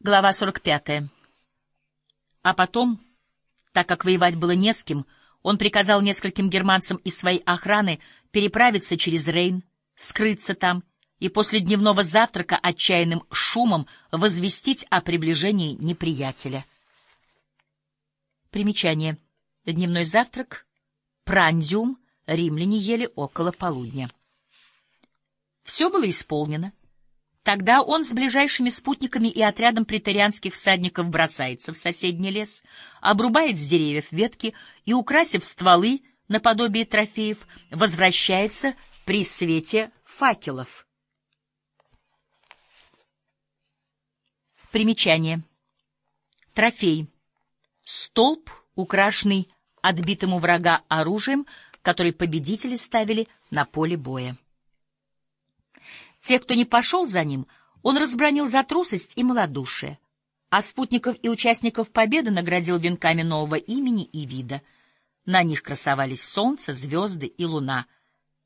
Глава 45. А потом, так как воевать было не с кем, он приказал нескольким германцам из своей охраны переправиться через Рейн, скрыться там и после дневного завтрака отчаянным шумом возвестить о приближении неприятеля. Примечание. Дневной завтрак, прандиум, римляне ели около полудня. Все было исполнено. Тогда он с ближайшими спутниками и отрядом претарианских всадников бросается в соседний лес, обрубает с деревьев ветки и, украсив стволы наподобие трофеев, возвращается при свете факелов. Примечание. Трофей. Столб, украшенный отбитым у врага оружием, который победители ставили на поле боя. Тех, кто не пошел за ним, он разбронил за трусость и малодушие, а спутников и участников победы наградил венками нового имени и вида. На них красовались солнце, звезды и луна,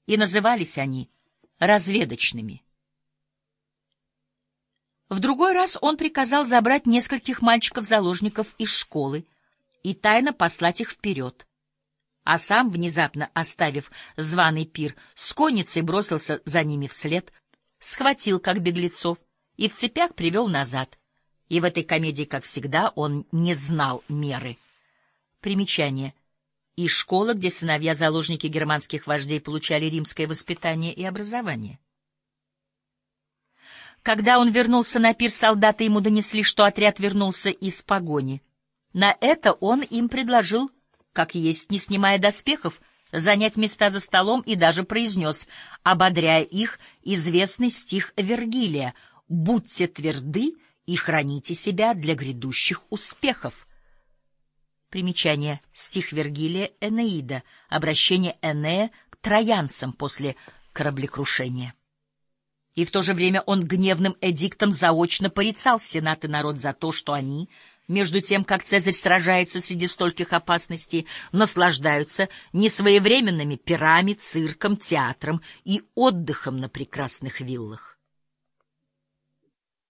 и назывались они разведочными. В другой раз он приказал забрать нескольких мальчиков-заложников из школы и тайно послать их вперед, а сам, внезапно оставив званый пир, с конницей бросился за ними вслед, схватил как беглецов и в цепях привел назад. И в этой комедии, как всегда, он не знал меры. Примечание. И школа, где сыновья-заложники германских вождей получали римское воспитание и образование. Когда он вернулся на пир, солдаты ему донесли, что отряд вернулся из погони. На это он им предложил, как есть, не снимая доспехов, занять места за столом и даже произнес, ободряя их, известный стих Вергилия «Будьте тверды и храните себя для грядущих успехов». Примечание. Стих Вергилия Энеида. Обращение Энея к троянцам после кораблекрушения. И в то же время он гневным эдиктом заочно порицал Сенат и народ за то, что они между тем, как Цезарь сражается среди стольких опасностей, наслаждаются несвоевременными пирами, цирком, театром и отдыхом на прекрасных виллах.